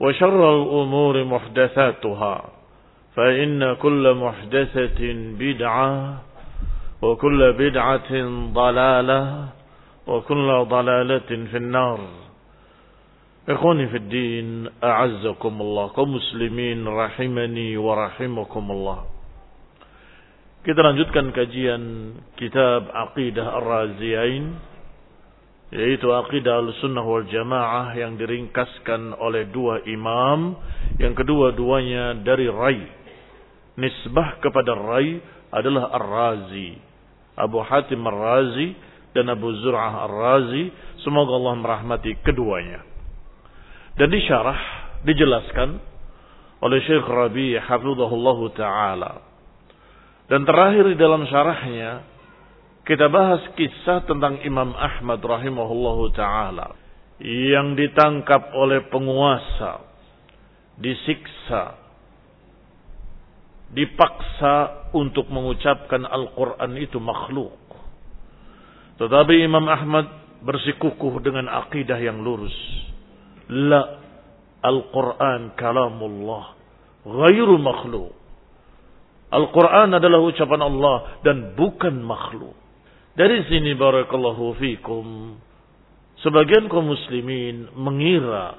وشر الأمور محدثاتها فإن كل محدثة بدعة وكل بدعة ضلالة وكل ضلالة في النار. إخواني في الدين أعزكم الله كمسلمين رحمني ورحمكم الله. Kita lanjutkan kajian kitab Aqidah Ar-Raziyain. Yaitu akidah al-sunnah wal jamaah yang diringkaskan oleh dua imam. Yang kedua-duanya dari Rai. Nisbah kepada Rai adalah Ar-Razi. Abu Hatim Ar-Razi dan Abu Zur'ah Ar-Razi. Semoga Allah merahmati keduanya. Dan disyarah dijelaskan oleh Syekh Rabi hafizahullah taala. Dan terakhir di dalam syarahnya kita bahas kisah tentang Imam Ahmad rahimahullahu taala yang ditangkap oleh penguasa, disiksa, dipaksa untuk mengucapkan Al-Qur'an itu makhluk. Tetapi Imam Ahmad bersikukuh dengan akidah yang lurus. La Al-Qur'an kalamullah, ghairu makhluk. Al-Quran adalah ucapan Allah dan bukan makhluk. Dari sini barakallahu fikum. Sebagian kaum muslimin mengira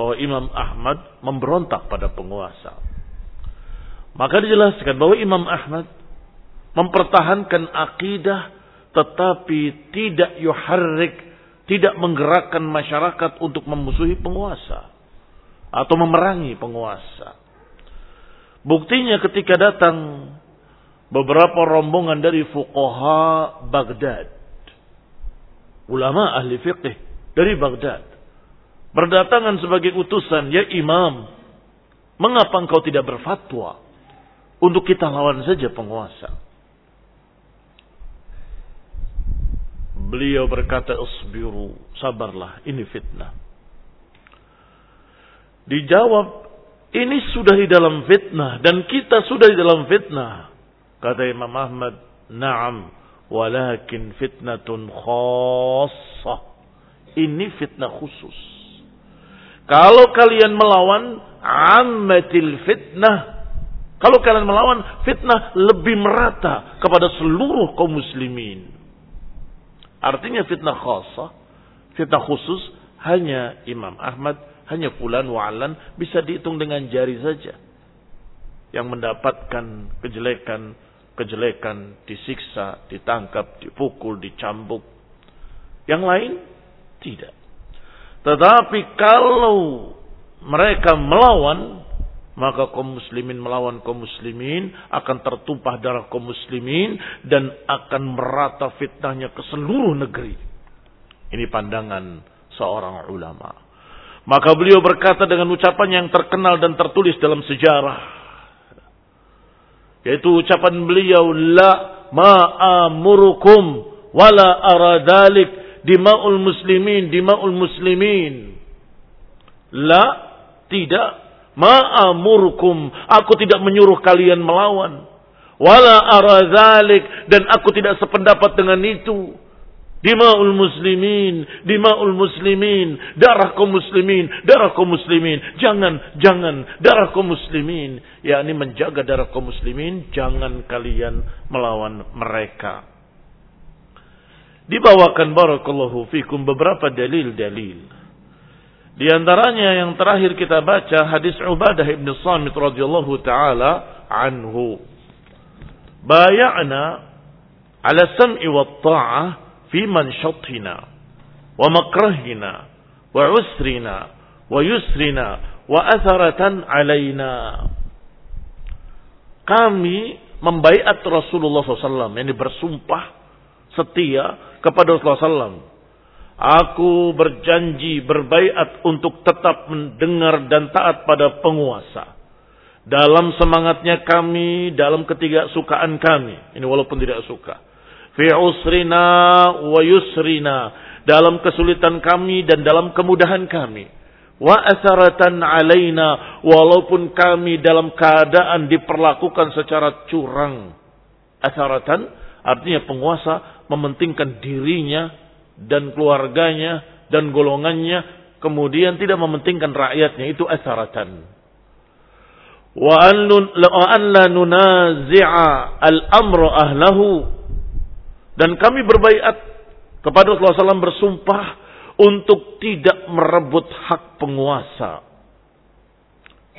bahwa Imam Ahmad memberontak pada penguasa. Maka dijelaskan bahwa Imam Ahmad mempertahankan akidah tetapi tidak yuharrik, tidak menggerakkan masyarakat untuk memusuhi penguasa atau memerangi penguasa. Buktinya ketika datang beberapa rombongan dari fuqaha Baghdad. Ulama ahli fiqh dari Baghdad. Berdatangan sebagai utusan, ya imam. Mengapa engkau tidak berfatwa? Untuk kita lawan saja penguasa. Beliau berkata, Isbiru, sabarlah, ini fitnah. Dijawab, ini sudah di dalam fitnah dan kita sudah di dalam fitnah. Kata Imam Ahmad, "Na'am, walakin fitnatun khassah." Ini fitnah khusus. Kalau kalian melawan ammatil fitnah, Kalau kalian melawan, fitnah lebih merata kepada seluruh kaum muslimin. Artinya fitnah khasah, fitnah khusus hanya Imam Ahmad, hanya fulan wa'alan bisa dihitung dengan jari saja. Yang mendapatkan kejelekan, kejelekan, disiksa, ditangkap, dipukul, dicambuk. Yang lain tidak. Tetapi kalau mereka melawan, maka kaum muslimin melawan kaum muslimin akan tertumpah darah kaum muslimin dan akan merata fitnahnya ke seluruh negeri. Ini pandangan seorang ulama. Maka beliau berkata dengan ucapan yang terkenal dan tertulis dalam sejarah. Yaitu ucapan beliau, La ma'amurukum wala aradalik dima'ul muslimin, dima'ul muslimin. La, tidak Ma'amurkum, aku tidak menyuruh kalian melawan. Wala arazalik, dan aku tidak sependapat dengan itu. Dima'ul muslimin, dima'ul muslimin, darah kaum muslimin, darah kaum muslimin. Jangan, jangan, darah kaum muslimin. Ya ini menjaga darah kaum muslimin, jangan kalian melawan mereka. Dibawakan barakallahu fikum beberapa dalil-dalil di antaranya yang terakhir kita baca hadis Ubadah ibn Samit radhiyallahu taala anhu. Bay'ana ala sam'i wa ta'ah fi manshatina wa makrahina wa usrina wa yusrina wa atharatan alaina. Kami membaiat Rasulullah SAW, ini bersumpah setia kepada Rasulullah SAW Aku berjanji berbaiat untuk tetap mendengar dan taat pada penguasa. Dalam semangatnya kami, dalam ketiga sukaan kami. Ini walaupun tidak suka. Fi usrina wa yusrina. Dalam kesulitan kami dan dalam kemudahan kami. Wa asaratan alaina. Walaupun kami dalam keadaan diperlakukan secara curang. Asaratan artinya penguasa mementingkan dirinya dan keluarganya dan golongannya kemudian tidak mementingkan rakyatnya itu asaratan wa an la nunazi'a al-amru ahlahu dan kami berbaiat kepada Rasulullah SAW bersumpah untuk tidak merebut hak penguasa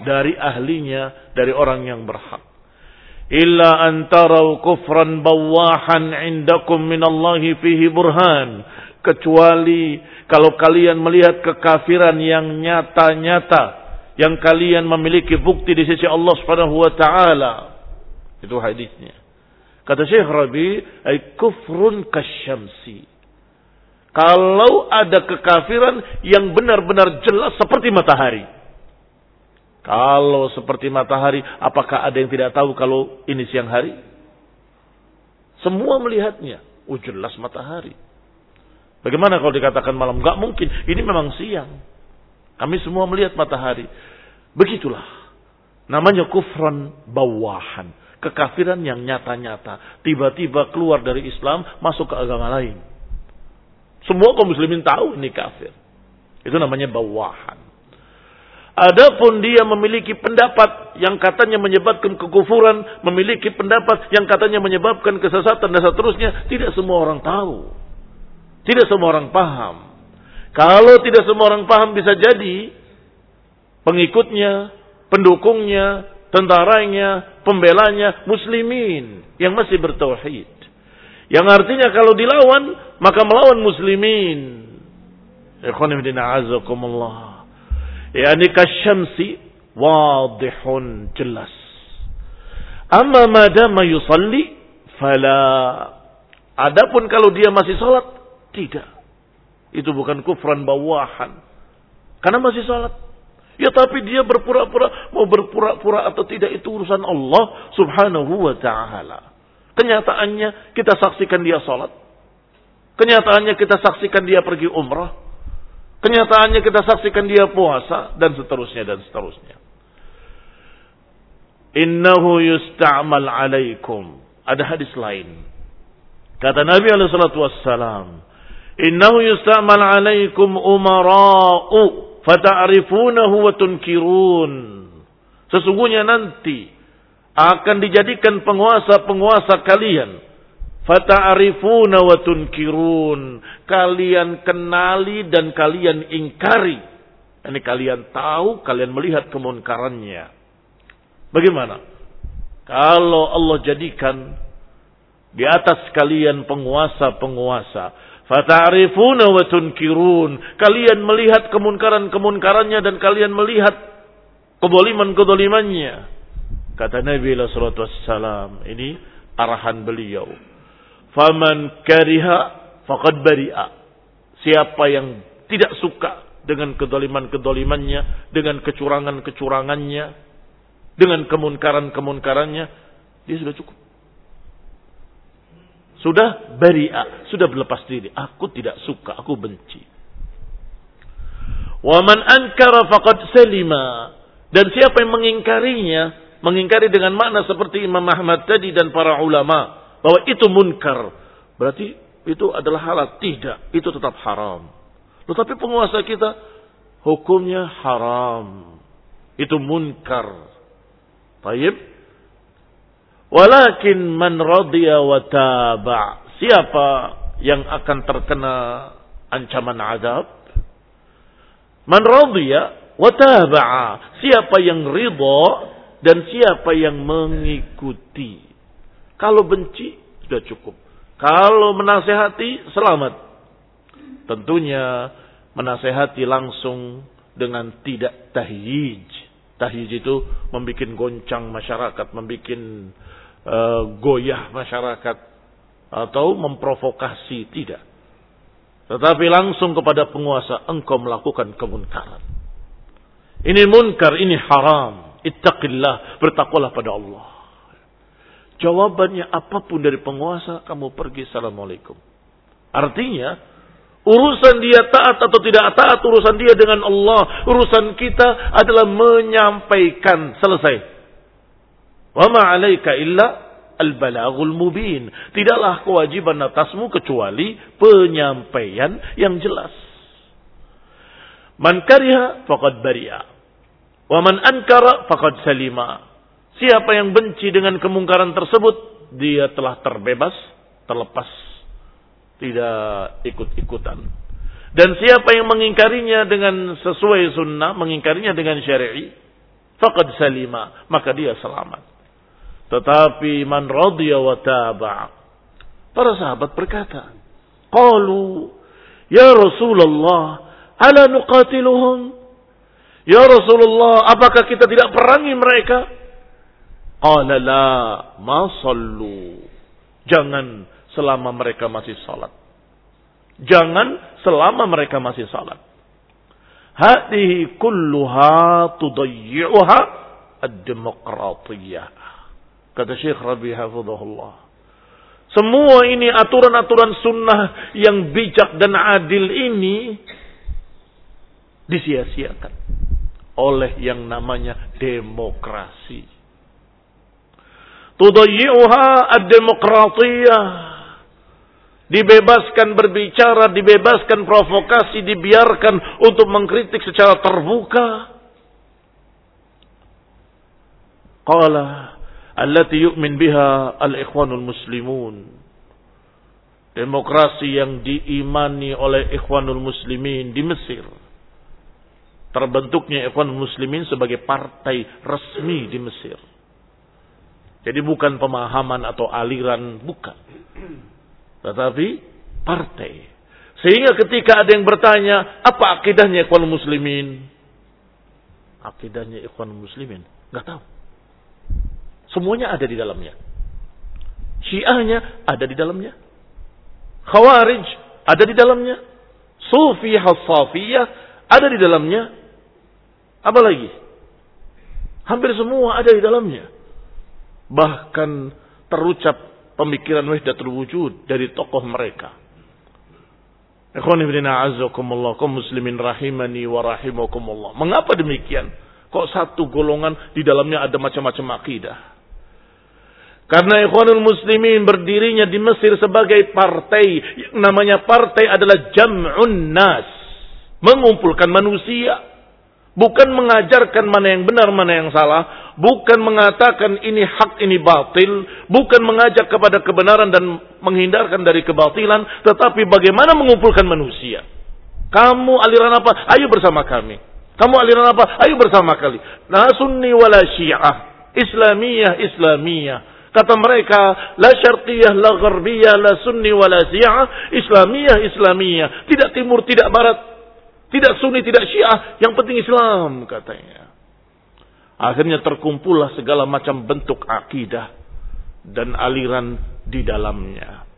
dari ahlinya dari orang yang berhak illa antarau kufran bawahan indakum minallahi fihi burhan kecuali kalau kalian melihat kekafiran yang nyata-nyata yang kalian memiliki bukti di sisi Allah Subhanahu wa taala. Itu hadisnya. Kata Syekh Rabi, ay kufrun kasyamsi. Kalau ada kekafiran yang benar-benar jelas seperti matahari. Kalau seperti matahari, apakah ada yang tidak tahu kalau ini siang hari? Semua melihatnya. Oh jelas matahari. Bagaimana kalau dikatakan malam? Gak mungkin. Ini memang siang. Kami semua melihat matahari. Begitulah. Namanya kufran bawahan. Kekafiran yang nyata-nyata. Tiba-tiba keluar dari Islam, masuk ke agama lain. Semua kaum muslimin tahu ini kafir. Itu namanya bawahan. Adapun dia memiliki pendapat yang katanya menyebabkan kekufuran, memiliki pendapat yang katanya menyebabkan kesesatan dan seterusnya, tidak semua orang tahu. Tidak semua orang paham. Kalau tidak semua orang paham bisa jadi pengikutnya, pendukungnya, tentaranya, pembelanya muslimin yang masih bertauhid. Yang artinya kalau dilawan maka melawan muslimin. Ikhwanifidina azakumullah. Yani kasyamsi wadihun jelas. Amma madama yusalli fala. Adapun kalau dia masih salat tidak. Itu bukan kufran bawahan. Karena masih salat. Ya tapi dia berpura-pura, mau berpura-pura atau tidak itu urusan Allah subhanahu wa ta'ala. Kenyataannya kita saksikan dia salat. Kenyataannya kita saksikan dia pergi umrah. Kenyataannya kita saksikan dia puasa dan seterusnya dan seterusnya. Innahu yusta'mal alaikum. Ada hadis lain. Kata Nabi alaihi salatu wassalam. Innahu yustamal alaikum umara'u fata'rifunahu wa tunkirun. Sesungguhnya nanti akan dijadikan penguasa-penguasa kalian. Fata'arifuna wa tunkirun. Kalian kenali dan kalian ingkari. Ini kalian tahu, kalian melihat kemunkarannya. Bagaimana? Kalau Allah jadikan di atas kalian penguasa-penguasa. Fata'arifuna wa tunkirun. Kalian melihat kemunkaran-kemunkarannya dan kalian melihat kedoliman-kedolimannya. Kata Nabi SAW. Ini arahan beliau. Faman kariha faqad bari'a. Siapa yang tidak suka dengan kedoliman-kedolimannya, dengan kecurangan-kecurangannya, dengan kemunkaran-kemunkarannya, dia sudah cukup. Sudah bari'a, sudah berlepas diri. Aku tidak suka, aku benci. Waman ankara faqad salima. Dan siapa yang mengingkarinya, mengingkari dengan makna seperti Imam Ahmad tadi dan para ulama bahwa itu munkar. Berarti itu adalah halal. Tidak, itu tetap haram. Tetapi penguasa kita hukumnya haram. Itu munkar. Taib. Walakin man radiya wa taba. Siapa yang akan terkena ancaman azab? Man radiya wa taba. Siapa yang ridha dan siapa yang mengikuti. Kalau benci sudah cukup. Kalau menasehati selamat. Tentunya menasehati langsung dengan tidak tahyij. Tahyij itu membuat goncang masyarakat, membuat uh, goyah masyarakat atau memprovokasi tidak. Tetapi langsung kepada penguasa engkau melakukan kemunkaran. Ini munkar, ini haram. Ittaqillah, bertakwalah pada Allah. Jawabannya apa pun dari penguasa, kamu pergi Assalamualaikum. Artinya, urusan dia taat atau tidak taat, urusan dia dengan Allah. Urusan kita adalah menyampaikan. Selesai. Wa ma'alaika illa al-balagul mubin. Tidaklah kewajiban atasmu kecuali penyampaian yang jelas. Man kariha faqad bari'a. Wa man ankara faqad salima. Siapa yang benci dengan kemungkaran tersebut, dia telah terbebas, terlepas, tidak ikut-ikutan. Dan siapa yang mengingkarinya dengan sesuai sunnah, mengingkarinya dengan syari'i, faqad salima, maka dia selamat. Tetapi man radiya wa taba' Para sahabat berkata, Qalu, Ya Rasulullah, ala nuqatiluhum? Ya Rasulullah, apakah kita tidak perangi mereka? Qala la ma sallu. Jangan selama mereka masih salat. Jangan selama mereka masih salat. Hadihi kulluha tudayyi'uha ad-demokratiyah. Kata Syekh Rabi Hafizahullah. Semua ini aturan-aturan sunnah yang bijak dan adil ini disia-siakan oleh yang namanya demokrasi. Tudayyi'uha ad-demokratiyah. Dibebaskan berbicara, dibebaskan provokasi, dibiarkan untuk mengkritik secara terbuka. Qala allati yu'min biha al-ikhwanul muslimun. Demokrasi yang diimani oleh ikhwanul muslimin di Mesir. Terbentuknya ikhwanul muslimin sebagai partai resmi di Mesir jadi bukan pemahaman atau aliran, bukan. Tetapi partai. Sehingga ketika ada yang bertanya, apa akidahnya ikhwan muslimin? Akidahnya ikhwan muslimin. Nggak tahu. Semuanya ada di dalamnya. Syiahnya ada di dalamnya. Khawarij ada di dalamnya. Sufi Hasafiyah ada di dalamnya. Apa lagi? Hampir semua ada di dalamnya. Bahkan terucap pemikiran wahdatul wujud dari tokoh mereka. Muslimin rahimani wa rahimakumullah. Mengapa demikian? Kok satu golongan di dalamnya ada macam-macam akidah? Karena ikhwanul muslimin berdirinya di Mesir sebagai partai. Yang namanya partai adalah jam'un nas. Mengumpulkan manusia. Bukan mengajarkan mana yang benar, mana yang salah. Bukan mengatakan ini hak, ini batil. Bukan mengajak kepada kebenaran dan menghindarkan dari kebatilan. Tetapi bagaimana mengumpulkan manusia. Kamu aliran apa? Ayo bersama kami. Kamu aliran apa? Ayo bersama kali. Nah sunni wala syiah. Islamiyah, Islamiyah. Kata mereka, la syartiyah, la gharbiyah, la sunni, wa la syiah, islamiyah, islamiyah. Tidak timur, tidak barat, tidak sunni, tidak syiah. Yang penting Islam, katanya. Akhirnya terkumpullah segala macam bentuk akidah dan aliran di dalamnya.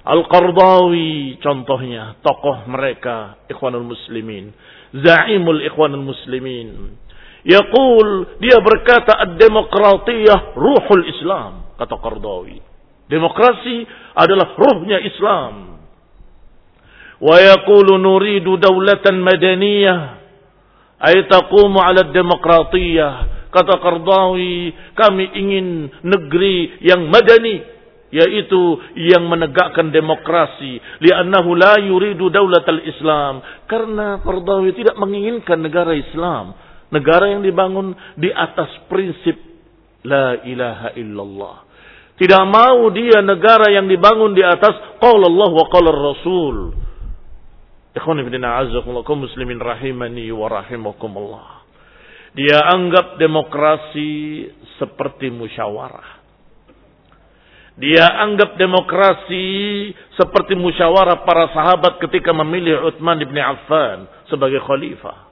Al-Qardawi contohnya, tokoh mereka, ikhwanul muslimin. Za'imul ikhwanul muslimin Yaqul dia berkata ad-demokratiyah ruhul Islam kata Qardawi. Demokrasi adalah ruhnya Islam. Wa yaqulu nuridu dawlatan madaniyah ay taqumu 'ala ad-demokratiyah. Kata Qardawi, kami ingin negeri yang madani yaitu yang menegakkan demokrasi li'annahu la yuridu dawlatal Islam karena Qardawi tidak menginginkan negara Islam Negara yang dibangun di atas prinsip La ilaha illallah. Tidak mau dia negara yang dibangun di atas Qala Allah wa Qala Rasul. Muslimin rahimani wa rahimakumullah. Dia anggap demokrasi seperti musyawarah. Dia anggap demokrasi seperti musyawarah para sahabat ketika memilih Uthman ibn Affan sebagai khalifah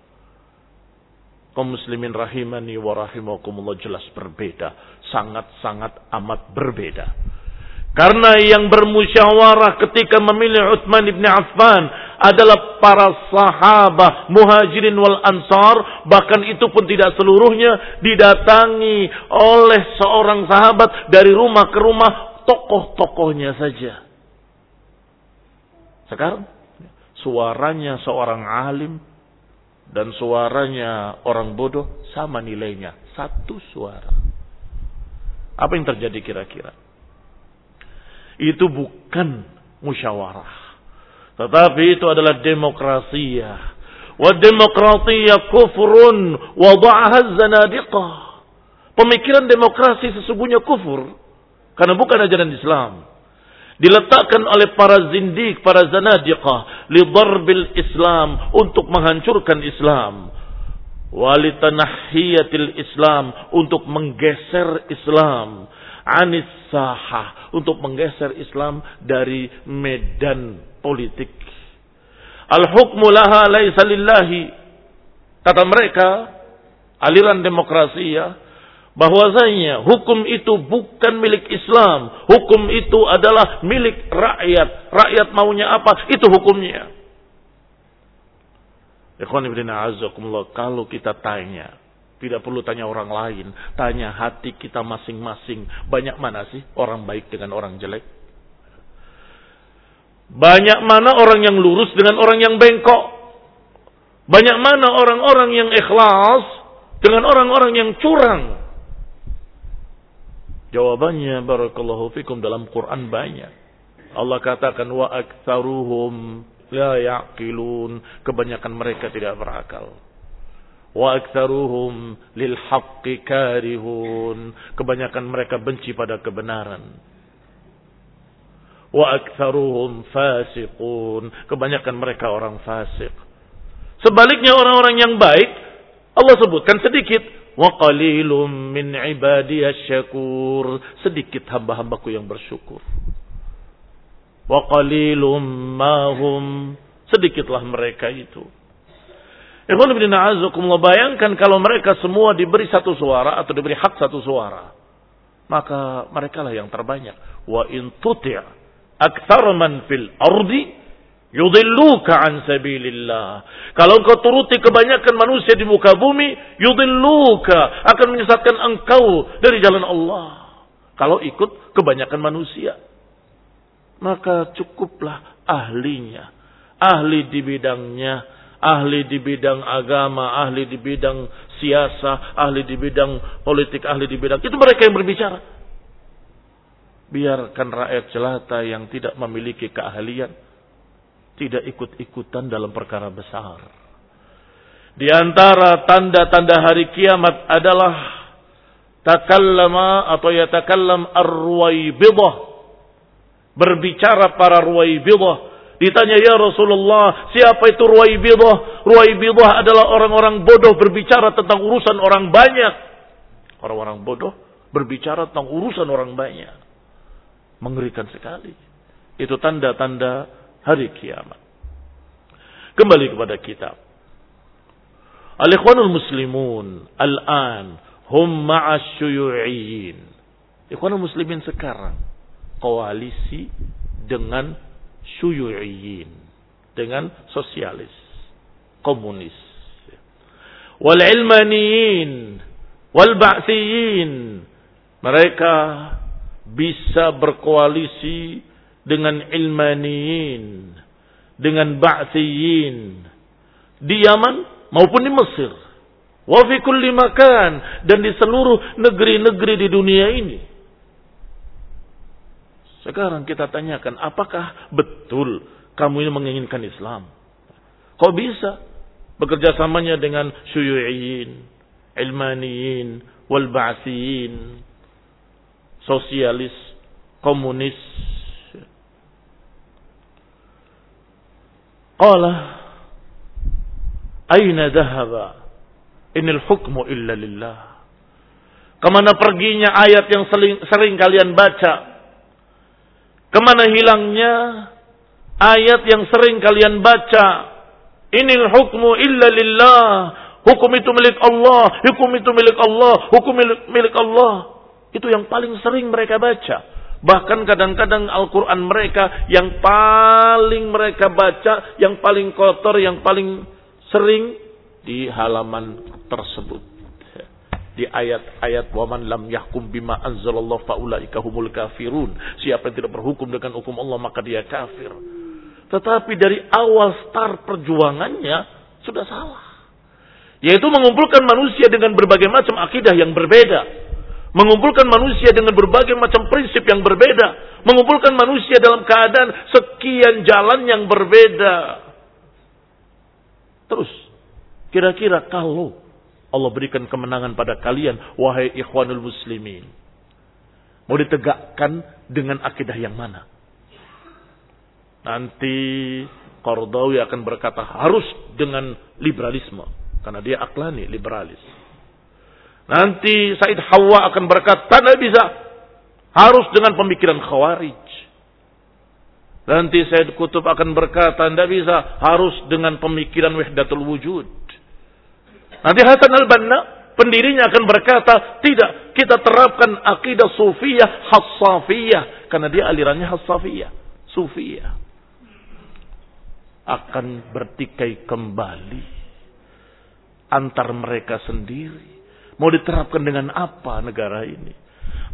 kaum muslimin rahimani wa rahimakumullah jelas berbeda. Sangat-sangat amat berbeda. Karena yang bermusyawarah ketika memilih Uthman ibn Affan adalah para sahabat muhajirin wal ansar. Bahkan itu pun tidak seluruhnya didatangi oleh seorang sahabat dari rumah ke rumah tokoh-tokohnya saja. Sekarang suaranya seorang alim dan suaranya orang bodoh sama nilainya. Satu suara. Apa yang terjadi kira-kira? Itu bukan musyawarah. Tetapi itu adalah demokrasi. Wa demokrasiya kufrun wada'aha zanadiqah. Pemikiran demokrasi sesungguhnya kufur. Karena bukan ajaran Islam diletakkan oleh para zindik, para zanadiqah li darbil Islam untuk menghancurkan Islam. Walitanahiyatil Islam untuk menggeser Islam. Anis sahah untuk menggeser Islam dari medan politik. Al-hukmu laha laisa lillahi. Kata mereka, aliran demokrasi ya, bahwasanya hukum itu bukan milik Islam. Hukum itu adalah milik rakyat. Rakyat maunya apa, itu hukumnya. Kalau kita tanya, tidak perlu tanya orang lain, tanya hati kita masing-masing. Banyak mana sih orang baik dengan orang jelek? Banyak mana orang yang lurus dengan orang yang bengkok? Banyak mana orang-orang yang ikhlas dengan orang-orang yang curang? Jawabannya barakallahu fikum dalam Quran banyak. Allah katakan wa aktsaruhum la yaqilun. Kebanyakan mereka tidak berakal. Wa aktsaruhum lil haqqi karihun. Kebanyakan mereka benci pada kebenaran. Wa aktsaruhum fasiqun. Kebanyakan mereka orang fasik. Sebaliknya orang-orang yang baik Allah sebutkan sedikit Wa qalilum min syakur. Sedikit hamba-hambaku yang bersyukur. Wa qalilum mahum. Sedikitlah mereka itu. Ikhwan bin A'azakumullah bayangkan kalau mereka semua diberi satu suara atau diberi hak satu suara. Maka mereka lah yang terbanyak. Wa in tuti' man fil ardi Yudilluka an sabilillah. Kalau engkau turuti kebanyakan manusia di muka bumi, yudilluka akan menyesatkan engkau dari jalan Allah. Kalau ikut kebanyakan manusia. Maka cukuplah ahlinya. Ahli di bidangnya. Ahli di bidang agama, ahli di bidang siasa, ahli di bidang politik, ahli di bidang. Itu mereka yang berbicara. Biarkan rakyat jelata yang tidak memiliki keahlian tidak ikut-ikutan dalam perkara besar. Di antara tanda-tanda hari kiamat adalah takallama atau yatakallam ar-ruwaibidah. Berbicara para ruwaibidah. Ditanya ya Rasulullah, siapa itu ruwaibidah? Ruwaibidah adalah orang-orang bodoh berbicara tentang urusan orang banyak. Orang-orang bodoh berbicara tentang urusan orang banyak. Mengerikan sekali. Itu tanda-tanda hari kiamat. Kembali kepada kitab. Al-Ikhwanul Muslimun al-an hum ma'as. Ikhwanul Muslimin sekarang koalisi dengan syuyu'iyyin. Dengan sosialis, komunis. Wal ilmaniyin, wal ba'siyin. Mereka bisa berkoalisi dengan ilmaniyin, dengan ba'siyin. Di Yaman maupun di Mesir. Wa fi kulli makan dan di seluruh negeri-negeri di dunia ini. Sekarang kita tanyakan, apakah betul kamu ini menginginkan Islam? Kok bisa bekerja samanya dengan syuyu'iyin, ilmaniyin, wal ba'siyin, sosialis, komunis. Qala Aina dhahaba? Inil hukmu illa lillah. Ke mana perginya ayat yang sering, sering kalian baca? Ke mana hilangnya ayat yang sering kalian baca? Inil hukmu illa lillah. Hukum itu milik Allah. Hukum itu milik Allah. Hukum milik, milik Allah. Itu yang paling sering mereka baca. Bahkan kadang-kadang Al-Quran mereka yang paling mereka baca, yang paling kotor, yang paling sering di halaman tersebut. Di ayat-ayat waman lam yahkum bima anzalallahu faulaika humul kafirun. Siapa yang tidak berhukum dengan hukum Allah maka dia kafir. Tetapi dari awal start perjuangannya sudah salah. Yaitu mengumpulkan manusia dengan berbagai macam akidah yang berbeda. Mengumpulkan manusia dengan berbagai macam prinsip yang berbeda. Mengumpulkan manusia dalam keadaan sekian jalan yang berbeda. Terus, kira-kira kalau Allah berikan kemenangan pada kalian, wahai ikhwanul muslimin. Mau ditegakkan dengan akidah yang mana? Nanti Qardawi akan berkata harus dengan liberalisme. Karena dia aklani, liberalis. Nanti Said Hawa akan berkata, tidak bisa. Harus dengan pemikiran khawarij. Nanti Said Kutub akan berkata, tidak bisa, harus dengan pemikiran wahdatul wujud. Nanti Hasan al-Banna, pendirinya akan berkata, tidak, kita terapkan akidah sufiyah, hassafiyah. Karena dia alirannya hassafiyah, sufiyah. Akan bertikai kembali antar mereka sendiri. Mau diterapkan dengan apa negara ini?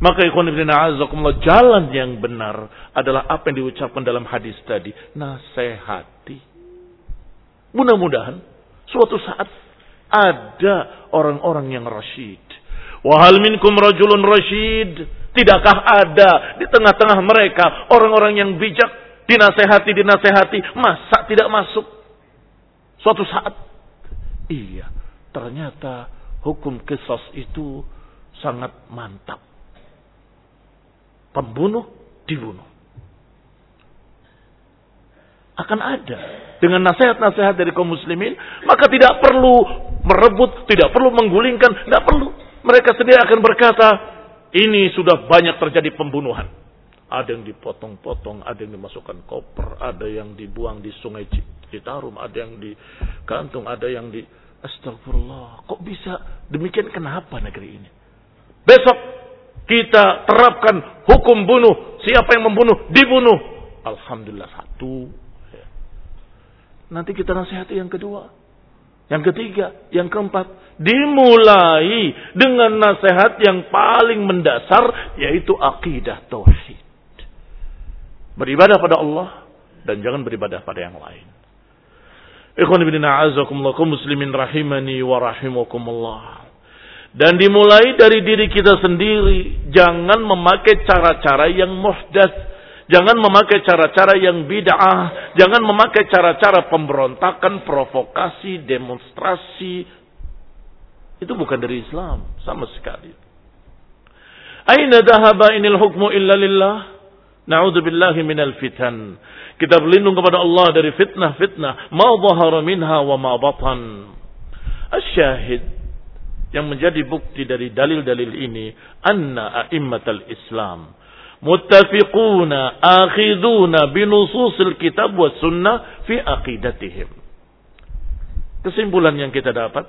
Maka ikhwan ibn a'azakumullah jalan yang benar adalah apa yang diucapkan dalam hadis tadi. Nasehati. Mudah-mudahan suatu saat ada orang-orang yang rasyid. Wahal minkum rajulun rasyid. Tidakkah ada di tengah-tengah mereka orang-orang yang bijak dinasehati dinasehati masa tidak masuk suatu saat iya ternyata hukum kisos itu sangat mantap pembunuh dibunuh. Akan ada dengan nasihat-nasihat dari kaum muslimin, maka tidak perlu merebut, tidak perlu menggulingkan, tidak perlu. Mereka sendiri akan berkata, ini sudah banyak terjadi pembunuhan. Ada yang dipotong-potong, ada yang dimasukkan koper, ada yang dibuang di sungai Citarum, ada yang digantung, ada yang di... Astagfirullah, kok bisa demikian kenapa negeri ini? Besok kita terapkan hukum bunuh. Siapa yang membunuh, dibunuh. Alhamdulillah satu. Nanti kita nasihati yang kedua. Yang ketiga, yang keempat. Dimulai dengan nasihat yang paling mendasar. Yaitu akidah tauhid. Beribadah pada Allah. Dan jangan beribadah pada yang lain. Ikhwan ibn a'azakumullah muslimin rahimani wa rahimakumullah. Dan dimulai dari diri kita sendiri. Jangan memakai cara-cara yang muhdas. Jangan memakai cara-cara yang bid'ah. Jangan memakai cara-cara pemberontakan, provokasi, demonstrasi. Itu bukan dari Islam. Sama sekali. Aina dahaba inil hukmu illa lillah. Na'udzubillahi minal fitan. Kita berlindung kepada Allah dari fitnah-fitnah. Ma zahara minha wa ma batan. Asyahid yang menjadi bukti dari dalil-dalil ini anna a'immatal Islam muttafiquna akhiduna binususil kitab wa sunnah fi aqidatihim. Kesimpulan yang kita dapat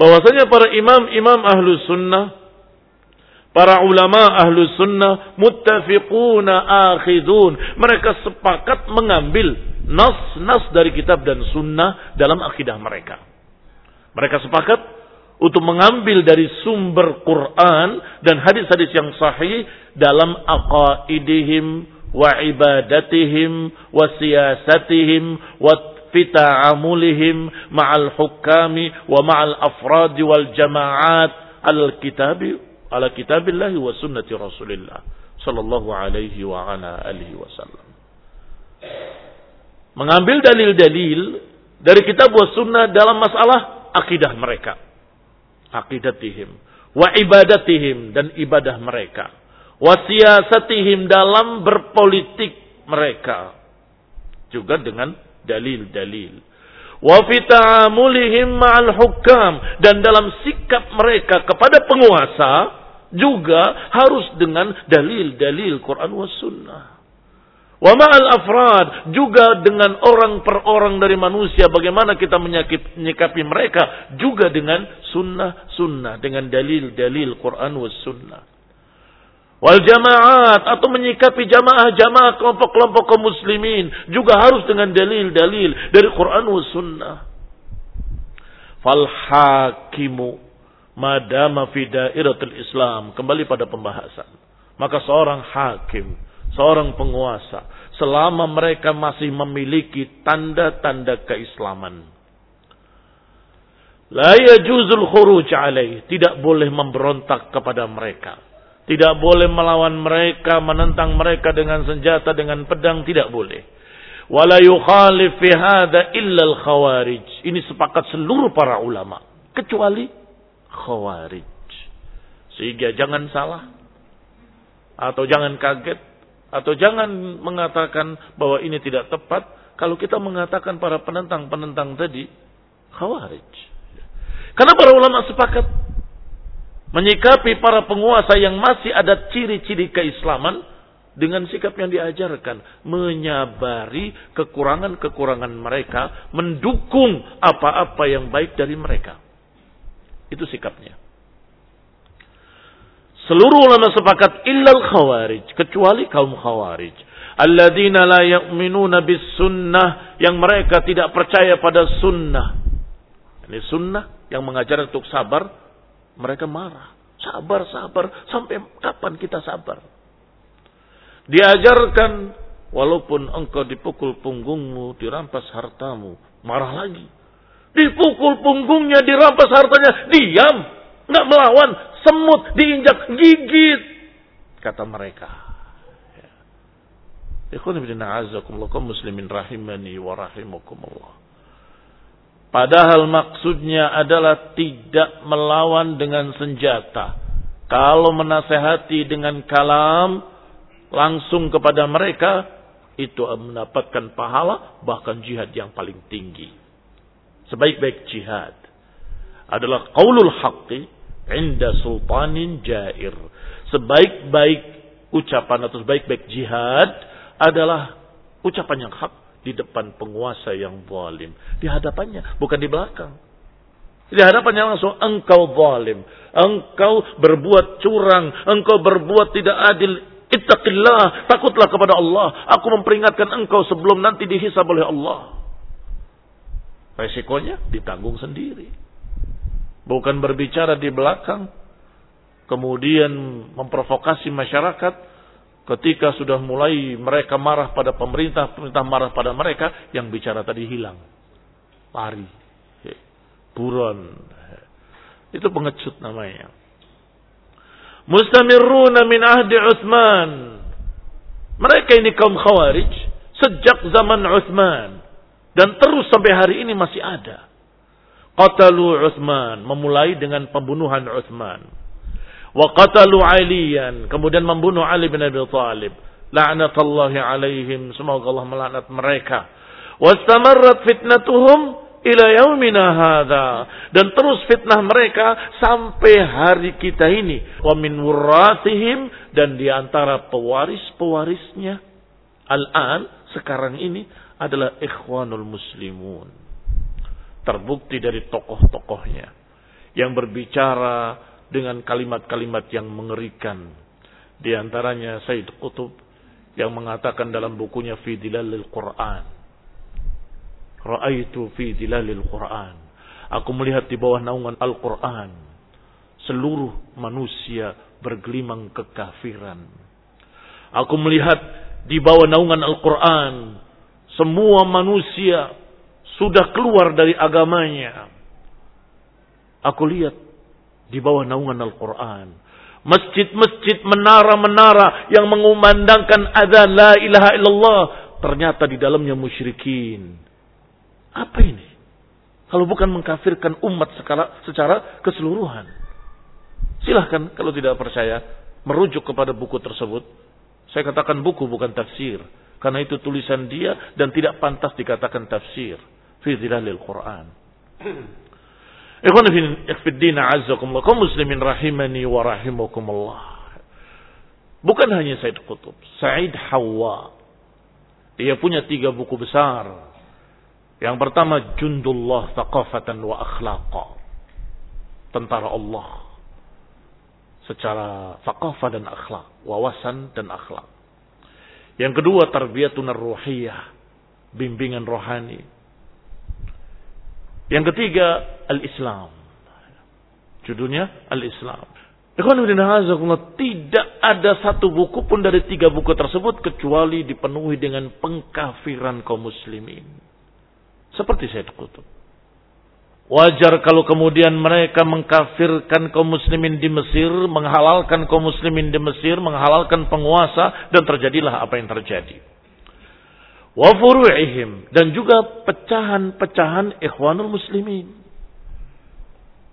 bahwasanya para imam-imam ahlu sunnah Para ulama ahlu sunnah muttafiquna akhidun. Mereka sepakat mengambil nas-nas dari kitab dan sunnah dalam akidah mereka. Mereka sepakat untuk mengambil dari sumber Quran dan hadis-hadis yang sahih dalam aqaidihim wa ibadatihim wa siyasatihim wa fita'amulihim ma'al hukami wa ma'al afrad wal jama'at al kitabi ala kitabillahi wa sunnati rasulillah. Sallallahu alaihi wa ala alihi wasallam. Mengambil dalil-dalil dari kitab wa sunnah dalam masalah akidah mereka. Akidatihim wa ibadatihim dan ibadah mereka. Wasiasatihim dalam berpolitik mereka. Juga dengan dalil-dalil. Wa fitamulihim ma'al hukam dan dalam sikap mereka kepada penguasa juga harus dengan dalil-dalil Quran was sunnah Wa ma'al afrad juga dengan orang per orang dari manusia bagaimana kita menyikapi mereka juga dengan sunnah-sunnah dengan dalil-dalil Quran was sunnah. Wal jamaat atau menyikapi jamaah-jamaah kelompok-kelompok kaum muslimin juga harus dengan dalil-dalil dari Quran wa sunnah. Fal hakimu madama fi dairatul Islam kembali pada pembahasan. Maka seorang hakim, seorang penguasa selama mereka masih memiliki tanda-tanda keislaman. La yajuzul khuruj alaih, tidak boleh memberontak kepada mereka tidak boleh melawan mereka, menentang mereka dengan senjata, dengan pedang, tidak boleh. Wala yukhalif fi illa al-khawarij. Ini sepakat seluruh para ulama. Kecuali khawarij. Sehingga jangan salah. Atau jangan kaget. Atau jangan mengatakan bahwa ini tidak tepat. Kalau kita mengatakan para penentang-penentang tadi. Khawarij. Karena para ulama sepakat menyikapi para penguasa yang masih ada ciri-ciri keislaman dengan sikap yang diajarkan, menyabari kekurangan-kekurangan mereka, mendukung apa-apa yang baik dari mereka. Itu sikapnya. Seluruh ulama sepakat illal khawarij, kecuali kaum khawarij. Alladzina la yu'minuna bis sunnah, yang mereka tidak percaya pada sunnah. Ini sunnah yang mengajar untuk sabar, mereka marah. Sabar, sabar. Sampai kapan kita sabar? Diajarkan walaupun engkau dipukul punggungmu, dirampas hartamu, marah lagi. Dipukul punggungnya, dirampas hartanya, diam. Nggak melawan, semut, diinjak, gigit. Kata mereka. Ya. Muslimin rahimani wa rahimakumullah. Padahal maksudnya adalah tidak melawan dengan senjata. Kalau menasehati dengan kalam langsung kepada mereka, itu mendapatkan pahala bahkan jihad yang paling tinggi. Sebaik-baik jihad adalah qaulul haqqi inda sultanin jair. Sebaik-baik ucapan atau sebaik-baik jihad adalah ucapan yang hak di depan penguasa yang zalim. Di hadapannya, bukan di belakang. Di hadapannya langsung engkau zalim. Engkau berbuat curang. Engkau berbuat tidak adil. Ittaqillah. Takutlah kepada Allah. Aku memperingatkan engkau sebelum nanti dihisab oleh Allah. Resikonya ditanggung sendiri. Bukan berbicara di belakang. Kemudian memprovokasi masyarakat Ketika sudah mulai mereka marah pada pemerintah, pemerintah marah pada mereka, yang bicara tadi hilang. Lari. Buron. Itu pengecut namanya. Mustamirruna min ahdi Uthman. Mereka ini kaum khawarij sejak zaman Uthman. Dan terus sampai hari ini masih ada. Qatalu Uthman. Memulai dengan pembunuhan Uthman. Wa qatalu Aliyan. Kemudian membunuh Ali bin Abi Thalib. La'natullahi alaihim. Semoga Allah melaknat mereka. Wastamarrat fitnatuhum ila yaumina hadha dan terus fitnah mereka sampai hari kita ini wa min wuratihim dan di antara pewaris-pewarisnya al-an sekarang ini adalah ikhwanul muslimun terbukti dari tokoh-tokohnya yang berbicara dengan kalimat-kalimat yang mengerikan di antaranya Said Qutb yang mengatakan dalam bukunya Fi Dilalil Quran Ra'aitu dilalil Quran. Aku melihat di bawah naungan Al-Quran. Seluruh manusia bergelimang kekafiran. Aku melihat di bawah naungan Al-Quran. Semua manusia sudah keluar dari agamanya. Aku lihat di bawah naungan Al-Quran. Masjid-masjid, menara-menara yang mengumandangkan adzan la ilaha illallah. Ternyata di dalamnya musyrikin apa ini? Kalau bukan mengkafirkan umat secara, secara keseluruhan. Silahkan kalau tidak percaya merujuk kepada buku tersebut. Saya katakan buku bukan tafsir. Karena itu tulisan dia dan tidak pantas dikatakan tafsir. Fi zilalil Quran. Ikhwan fiddin azzakumullah. Kau muslimin rahimani wa rahimakumullah. Bukan hanya Said Qutub. Said Hawa. Dia punya tiga buku besar. Yang pertama jundullah thaqafatan wa akhlaqa. Tentara Allah secara thaqafah dan akhlak, wawasan dan akhlak. Yang kedua tarbiyatun ruhiyah, bimbingan rohani. Yang ketiga al-Islam. Judulnya al-Islam. Tidak ada satu buku pun dari tiga buku tersebut kecuali dipenuhi dengan pengkafiran kaum muslimin. Seperti Said Qutb. Wajar kalau kemudian mereka mengkafirkan kaum muslimin di Mesir, menghalalkan kaum muslimin di Mesir, menghalalkan penguasa, dan terjadilah apa yang terjadi. Wa furu'ihim, dan juga pecahan-pecahan ikhwanul muslimin.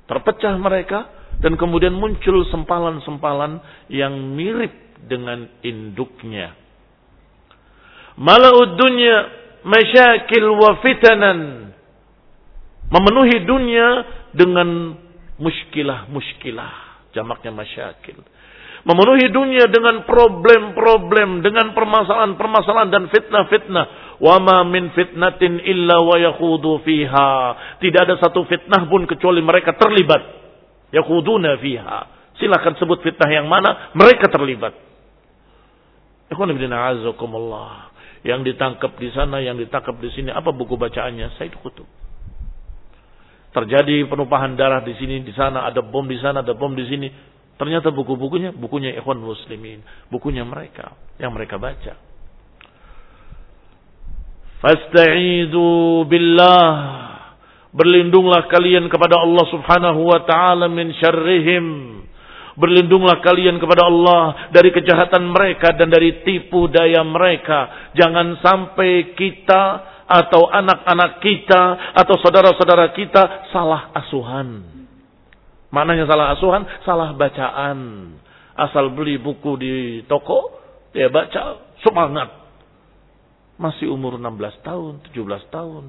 Terpecah mereka, dan kemudian muncul sempalan-sempalan yang mirip dengan induknya. Mala'ud dunya masyakil wa fitanan. Memenuhi dunia dengan muskilah-muskilah. Jamaknya masyakil. Memenuhi dunia dengan problem-problem, dengan permasalahan-permasalahan dan fitnah-fitnah. Wa ma min fitnatin illa wa yakhudu fiha. Tidak ada satu fitnah pun kecuali mereka terlibat. Yakhuduna fiha. Silahkan sebut fitnah yang mana, mereka terlibat. Ikhwan ibn a'azakumullah. Yang ditangkap di sana, yang ditangkap di sini. Apa buku bacaannya? Said Kutub. Terjadi penumpahan darah di sini, di sana, ada bom di sana, ada bom di sini. Ternyata buku-bukunya, bukunya ikhwan muslimin. Bukunya mereka, yang mereka baca. Fasta'idu billah. Berlindunglah kalian kepada Allah subhanahu wa ta'ala min syarrihim Berlindunglah kalian kepada Allah dari kejahatan mereka dan dari tipu daya mereka. Jangan sampai kita atau anak-anak kita atau saudara-saudara kita salah asuhan. Maknanya salah asuhan, salah bacaan. Asal beli buku di toko, dia baca semangat. Masih umur 16 tahun, 17 tahun.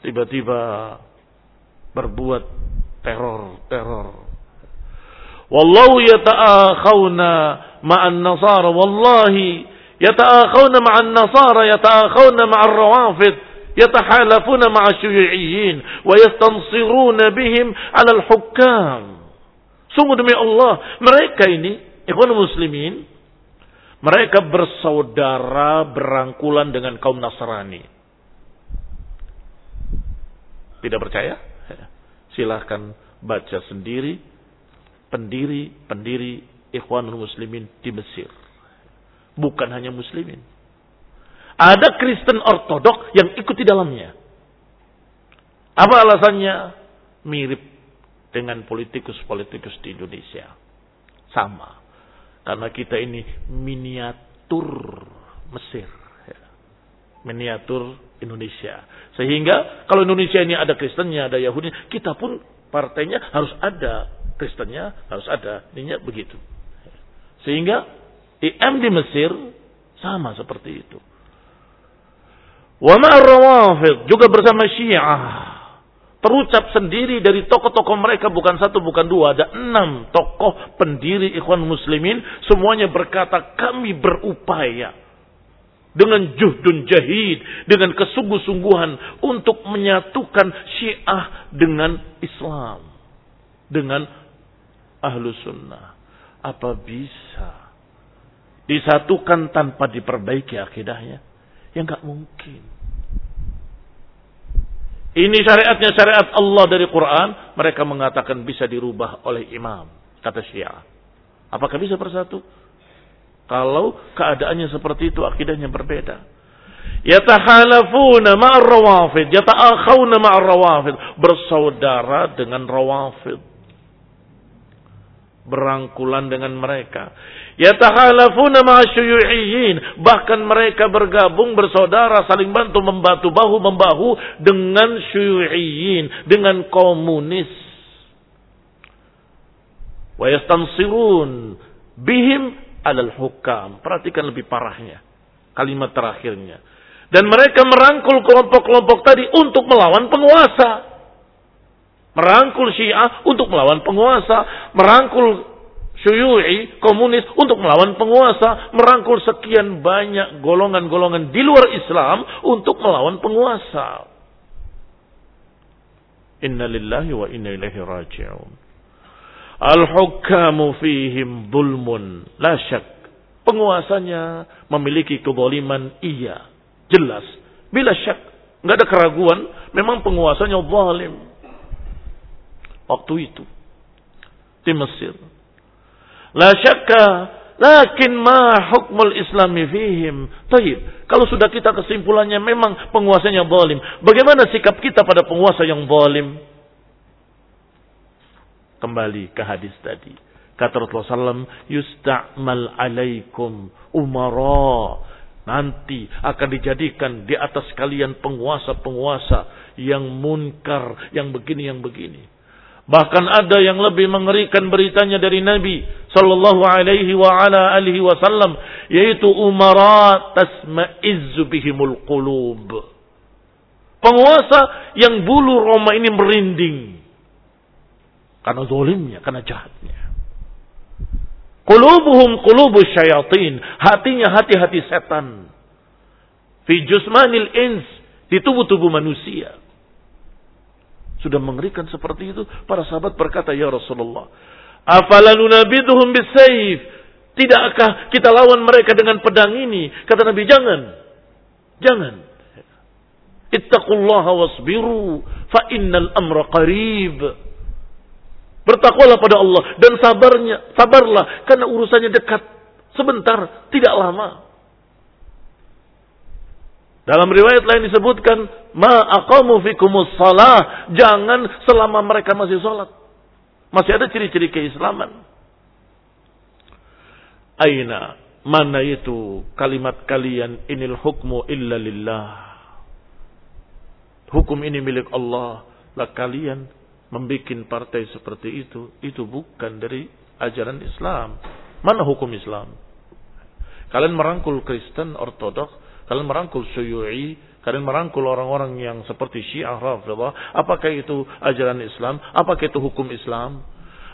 Tiba-tiba berbuat teror-teror Wallahu yata'akhawna ma'an nasara. Wallahi yata'akhawna ma'an nasara yata'akhawna ma'ar rawafid yatahalafuna ma'a syuyi'in wa yastansiruna bihim 'ala al-hukam sungguh demi Allah mereka ini ikhwan muslimin mereka bersaudara berangkulan dengan kaum Nasrani. Tidak percaya? Silahkan baca sendiri pendiri-pendiri ikhwanul muslimin di Mesir. Bukan hanya Muslimin. Ada Kristen Ortodok yang ikut di dalamnya. Apa alasannya? Mirip dengan politikus-politikus di Indonesia. Sama. Karena kita ini miniatur Mesir. Ya. Miniatur Indonesia. Sehingga kalau Indonesia ini ada Kristennya, ada Yahudi, kita pun partainya harus ada Kristennya, harus ada. Ininya begitu. Sehingga IM di Mesir sama seperti itu. Wa rawafid juga bersama Syiah. Terucap sendiri dari tokoh-tokoh mereka bukan satu bukan dua. Ada enam tokoh pendiri ikhwan muslimin semuanya berkata kami berupaya dengan juhdun jahid dengan kesungguh-sungguhan untuk menyatukan syiah dengan Islam dengan ahlu sunnah. Apa bisa disatukan tanpa diperbaiki akidahnya ya nggak mungkin ini syariatnya syariat Allah dari Quran. Mereka mengatakan bisa dirubah oleh imam. Kata Syiah. Apakah bisa bersatu? Kalau keadaannya seperti itu akidahnya berbeda. Yatahalafuna ma'ar rawafid. Yata'akhawna ma'ar rawafid. Bersaudara dengan rawafid berangkulan dengan mereka. Yatahalafuna ma'asyuyu'iyyin. Bahkan mereka bergabung bersaudara saling bantu membantu bahu membahu dengan syuyu'iyyin, dengan komunis. Wa yastansirun bihim alal hukam. Perhatikan lebih parahnya. Kalimat terakhirnya. Dan mereka merangkul kelompok-kelompok tadi untuk melawan penguasa. Merangkul Syiah untuk melawan penguasa. Merangkul Syuyu'i, komunis untuk melawan penguasa. Merangkul sekian banyak golongan-golongan di luar Islam untuk melawan penguasa. Inna lillahi wa inna ilaihi raji'un. Al-hukamu fihim zulmun. La syak. Penguasanya memiliki kezaliman. Iya. Jelas. Bila syak. Nggak ada keraguan. Memang penguasanya zalim waktu itu di Mesir. La syakka lakin ma hukmul islami fihim. Taib. Kalau sudah kita kesimpulannya memang penguasanya zalim. Bagaimana sikap kita pada penguasa yang zalim? Kembali ke hadis tadi. Kata Rasulullah SAW, Yusta'mal alaikum umara. Nanti akan dijadikan di atas kalian penguasa-penguasa yang munkar, yang begini, yang begini. Bahkan ada yang lebih mengerikan beritanya dari Nabi sallallahu alaihi wa ala alihi wasallam yaitu umara tasma'izzu bihimul qulub. Penguasa yang bulu Roma ini merinding karena zolimnya, karena jahatnya. Qulubuhum qulubus syayatin, hatinya hati-hati setan. Fi jusmanil ins, di tubuh-tubuh manusia. Sudah mengerikan seperti itu. Para sahabat berkata, Ya Rasulullah. Afalanunabidhum bisayf. Tidakkah kita lawan mereka dengan pedang ini? Kata Nabi, jangan. Jangan. Ittaqullaha wasbiru. Fa innal amra qarib. Bertakwalah pada Allah. Dan sabarnya, sabarlah. Karena urusannya dekat. Sebentar, tidak lama. Dalam riwayat lain disebutkan, ma aqamu fikumus salah. Jangan selama mereka masih sholat. Masih ada ciri-ciri keislaman. Aina, mana itu kalimat kalian inil hukmu illa lillah. Hukum ini milik Allah. Lah kalian membuat partai seperti itu. Itu bukan dari ajaran Islam. Mana hukum Islam? Kalian merangkul Kristen Ortodoks Kalian merangkul syuyu'i, kalian merangkul orang-orang yang seperti Syiah Rafidah, apakah itu ajaran Islam? Apakah itu hukum Islam?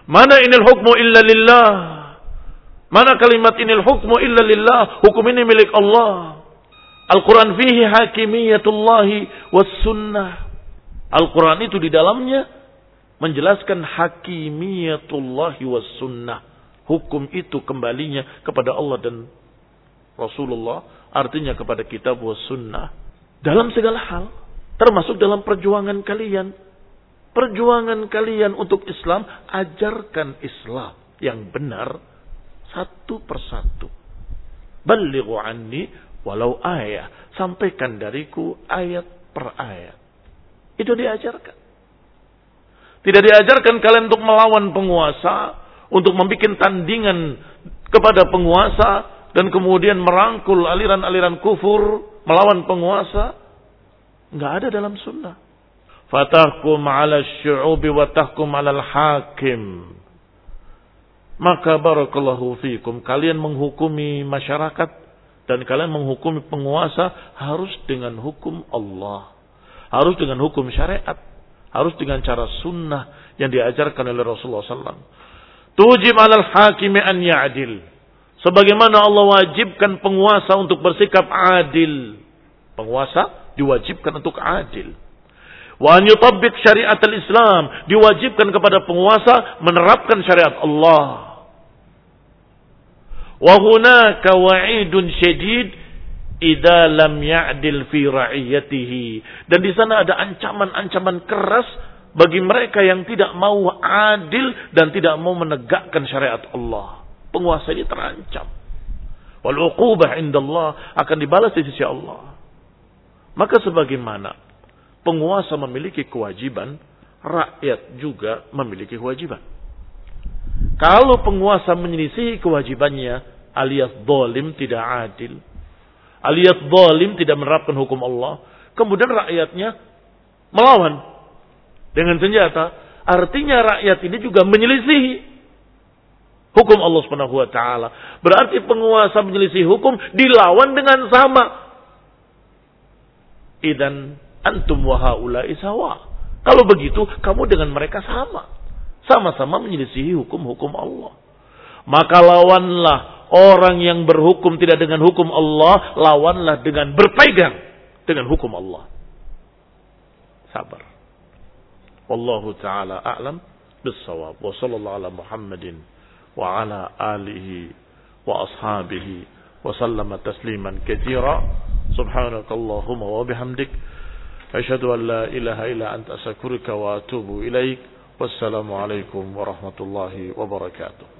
Mana inil hukmu illa lillah? Mana kalimat inil hukmu illa lillah? Hukum ini milik Allah. Al-Quran fihi hakimiyatullahi was sunnah. Al-Quran itu di dalamnya menjelaskan hakimiyatullahi was sunnah. Hukum itu kembalinya kepada Allah dan Rasulullah artinya kepada kitab wa sunnah dalam segala hal termasuk dalam perjuangan kalian. Perjuangan kalian untuk Islam ajarkan Islam yang benar satu persatu. Balighu anni walau ayat sampaikan dariku ayat per ayat. Itu diajarkan. Tidak diajarkan kalian untuk melawan penguasa untuk membuat tandingan kepada penguasa dan kemudian merangkul aliran-aliran kufur melawan penguasa nggak ada dalam sunnah. Fatahkum ala syu'ubi wa tahkum ala hakim. Maka barakallahu fikum. Kalian menghukumi masyarakat dan kalian menghukumi penguasa harus dengan hukum Allah. Harus dengan hukum syariat. Harus dengan cara sunnah yang diajarkan oleh Rasulullah SAW. Tujib alal hakimi an ya'adil. Sebagaimana Allah wajibkan penguasa untuk bersikap adil. Penguasa diwajibkan untuk adil. Wa an yutabbik syariat al-Islam. Diwajibkan kepada penguasa menerapkan syariat Allah. Wa hunaka wa'idun syadid idza lam ya'dil fi ra'iyatihi. Dan di sana ada ancaman-ancaman keras bagi mereka yang tidak mau adil dan tidak mau menegakkan syariat Allah. Penguasa ini terancam. Wal uqubah indallah akan dibalas di sisi Allah. Maka sebagaimana penguasa memiliki kewajiban, rakyat juga memiliki kewajiban. Kalau penguasa menyelisihi kewajibannya alias dolim tidak adil, alias dolim tidak menerapkan hukum Allah, kemudian rakyatnya melawan dengan senjata, artinya rakyat ini juga menyelisihi hukum Allah Subhanahu wa taala. Berarti penguasa menyelisih hukum dilawan dengan sama. Idan antum wa haula'i sawa. Kalau begitu kamu dengan mereka sama sama-sama menyelisihi hukum-hukum Allah. Maka lawanlah orang yang berhukum tidak dengan hukum Allah, lawanlah dengan berpegang dengan hukum Allah. Sabar. Wallahu taala a'lam bis-shawab. Wa sallallahu ala Muhammadin وعلى آله وأصحابه وسلم تسليما كثيرا. سبحانك اللهم وبحمدك. أشهد أن لا إله إلا أنت أشكرك وأتوب إليك. والسلام عليكم ورحمة الله وبركاته.